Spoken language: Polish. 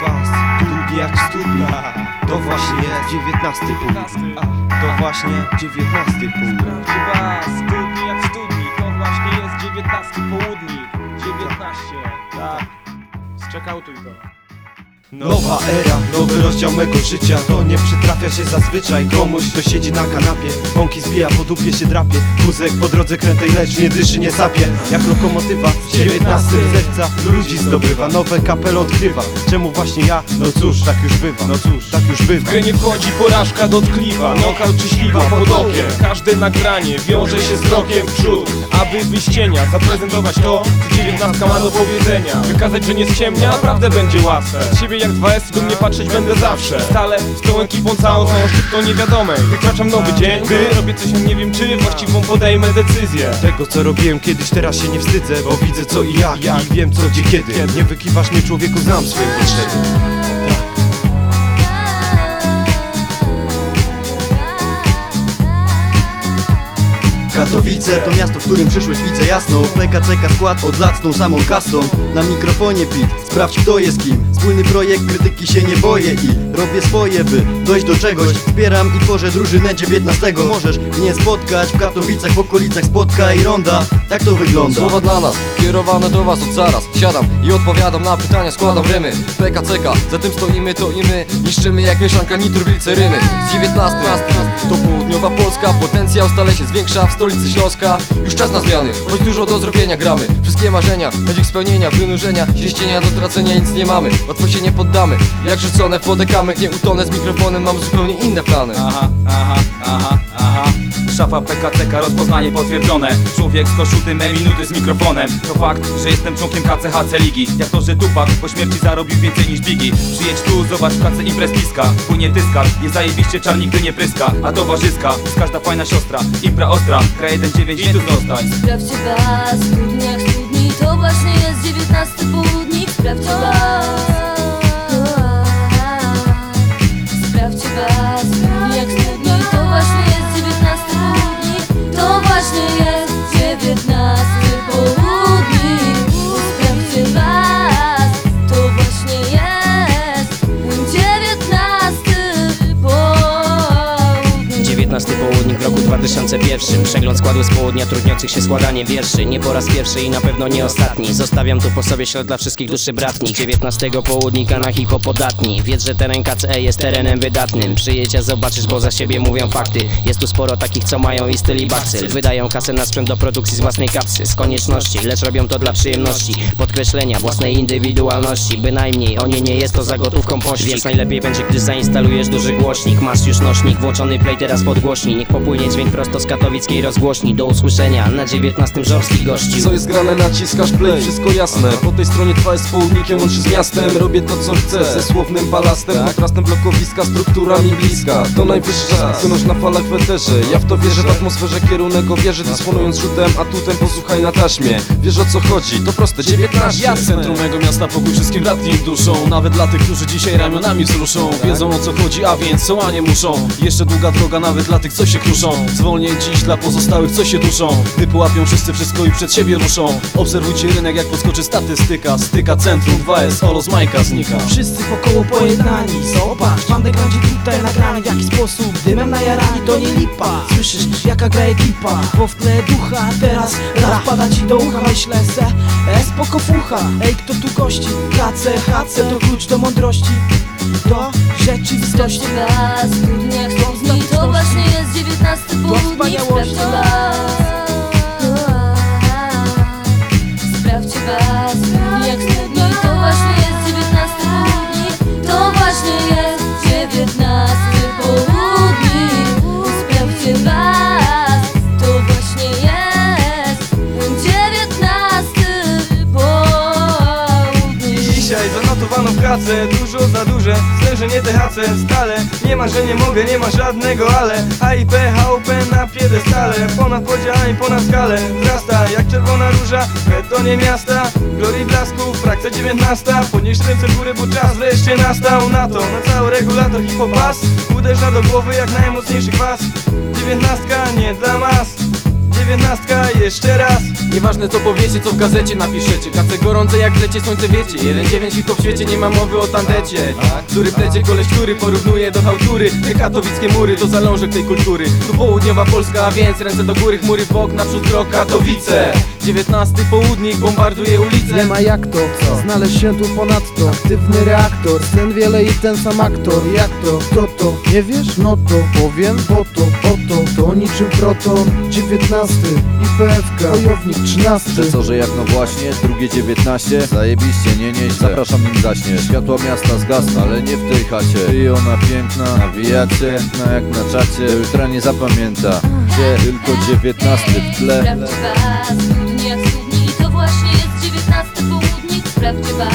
bas, długi jak studni To właśnie dziewiętnasty punkt. To właśnie dziewiętnasty punkt. Chyba studni jak studni, to właśnie jest 19 południk. 19, tak. Zczekautuj to Nowa era, nowy rozdział mego życia. To nie przytrafia się zazwyczaj. Komuś, kto siedzi na kanapie Bąki zbija, po dupie się drapie. Wózek po drodze krętej lecz nie dyszy, nie sapie. Jak lokomotywa w dziewiętnastym serca Ludzi zdobywa, nowe kapele odkrywa. Czemu właśnie ja? No cóż, tak już bywa. No cóż, tak już W bywa grę nie wchodzi porażka dotkliwa, knockout czy śliwa pod okiem. Każde nagranie wiąże się z krokiem w przód. Aby wyjść z cienia, zaprezentować to, co dziewiętnastka ma do powiedzenia. Wykazać, że nie ściemnia, naprawdę będzie łatwe. Z siebie jak 2S, do mnie patrzeć będę zawsze. Stale z tą ekipą całą, całą szybko niewiadomej Wykraczam nowy dzień, by robię coś, nie wiem czy właściwą podejmę decyzję. Tego co robiłem kiedyś, teraz się nie wstydzę Bo widzę co i jak, i wiem co, gdzie, kiedy. Nie wykiwasz mnie człowieku, znam swoje potrzeby Katowice to miasto, w którym przyszłość widzę jasno. PKCK skład od lat samą kastą Na mikrofonie pit, sprawdź kto jest kim. Wspólny projekt, krytyki się nie boję i robię swoje, by dojść do czegoś. Wspieram i tworzę drużynę 19 Możesz mnie spotkać w Katowicach, w okolicach Spotka i Ronda. Tak to wygląda. Słowa dla nas, kierowane do was od zaraz. Siadam i odpowiadam na pytania, składam rymy. PKCK, za tym stoimy to i my. Niszczymy jak mieszanka nitrogliceryny Z 19 to południowa Polska Potencjał stale się zwiększa. W stolicy Śląska. Już czas na zmiany, choć dużo do zrobienia gramy. Wszystkie marzenia, choć ich spełnienia, wynurzenia. Ziścienia do tracenia nic nie mamy. Łatwo się nie poddamy, jak rzucone w wodę Nie utonę z mikrofonem, mam zupełnie inne plany. Aha, aha, aha, aha. Szafa PKCK, rozpoznanie potwierdzone. Człowiek z koszuty, me minuty z mikrofonem. To fakt, że jestem członkiem KCHC Ligi. Jak to, że Tupak po śmierci zarobił więcej niż Biggie. Przyjedź tu, zobacz w KC imprez piska. Płynie tyskar, jest zajebiście czar nigdy nie pryska. A towarzyska, jest każda fajna siostra. Impra ostra, kraj 1-9 i tu zostać Sprawdźcie was, jak studni. To właśnie jest dziewiętnasty południk. Sprawdźcie 19 południk w roku 2001 Przegląd składu z południa trudniących się składaniem wierszy. Nie po raz pierwszy i na pewno nie ostatni. Zostawiam tu po sobie ślad dla wszystkich duszy bratnich. 19 południka na hip-hop podatni. Wiedz, że teren KCE jest terenem wydatnym. Przyjedź, a zobaczysz, bo za siebie mówią fakty. Jest tu sporo takich, co mają i styl i Wydają kasę na sprzęt do produkcji z własnej kapsy Z konieczności, lecz robią to dla przyjemności Podkreślenia własnej indywidualności. Bynajmniej o nie nie jest to za gotówką pościg Więc najlepiej będzie, gdy zainstalujesz duży głośnik. Masz już nośnik, włączony play teraz podgłośni Niech popłynie dźwięk prosto z katowickiej rozgłośni. Do usłyszenia na 19 żorskich gości Co jest grane, naciskasz play, wszystko jasne. Po tej stronie twa jest południkiem, łączy z miastem. Robię to co chcę, ze słownym balastem Kontrastem blokowiska, strukturami bliska. To najwyższy czas, wynoś na falach w eterze. Ja w to wierzę, w atmosferze kierunek o wieży Dysponując rzutem, atutem, posłuchaj na taśmie. Wiesz o co chodzi, to proste, 19 Ja centrum mego miasta pokój wszystkim bratnim duszą. Nawet dla tych, którzy dzisiaj ramionami wzruszą. Wiedzą o co chodzi, a więc są, a nie muszą. Jeszcze długa droga nawet dla tych, co się kruszą. Zwolnię dziś dla pozostałych, co się duszą. Gdy połapią wszyscy wszystko i przed siebie ruszą. Obserwujcie rynek, jak podskoczy statystyka. Styka centrum 2S, olo z Majka znika. Wszyscy wokoło pojednani Zobacz, bandek będzie tutaj nagrany W jaki sposób. Dymem najarani to nie lipa. Słyszysz jaka gra ekipa? Bo w tle ducha teraz rap pada ci do ucha. Myślę se, e spoko fucha. Ej kto tu gości? KC, HC to klucz do mądrości Sprawdźcie was, studni jak studni To właśnie jest dziewiętnasty południk wspaniałości. Sprawdźcie kace Dużo za duże, stężenie THC Stale, nie ma, że nie mogę, nie ma żadnego ale. AIP, HUP na piedestale Ponad podziałami, ponad skalę. Wzrasta jak czerwona róża W betonie miasta. Glorii blasku, frakcja 19 Podnieś ręce w górę, bo czas wreszcie nastał. Na to, na cały regulator hipopas Uderza do głowy jak najmocniejszy kwas. Dziewiętnastka nie dla mas dziewiętnastka, jeszcze raz. Nieważne co powiecie, co w gazecie napiszecie. Kace gorące jak lecie, słońce wiecie. Jeden dziewięć i to w świecie, nie ma mowy o tandecie. Który plecie koleś, który porównuje do hałtury. Te katowickie mury to zalążek tej kultury. Tu południowa Polska, a więc ręce do góry. Chmury w bok, naprzód krok Katowice Dziewiętnasty południk bombarduje ulice Nie ma jak to, znaleźć się tu ponadto. Aktywny reaktor, sen wiele i ten sam aktor. Jak to, kto to, nie wiesz? No to powiem, po to, oto To. Niczym proton, dziewiętnasty IPFK, wojownik trzynasty. Że co, że jak? No właśnie, drugie 19 Zajebiście, nie nieźle. Zapraszam nim zaśnie Światła miasta zgasną, ale nie w tej chacie. I ona piękna, nawijacie Piękna jak na czacie. Jutra nie zapamięta Gdzie tylko 19 w tle. Prawdziwa To właśnie jest dziewiętnasty południk Prawdziwa